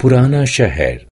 Purana Şeher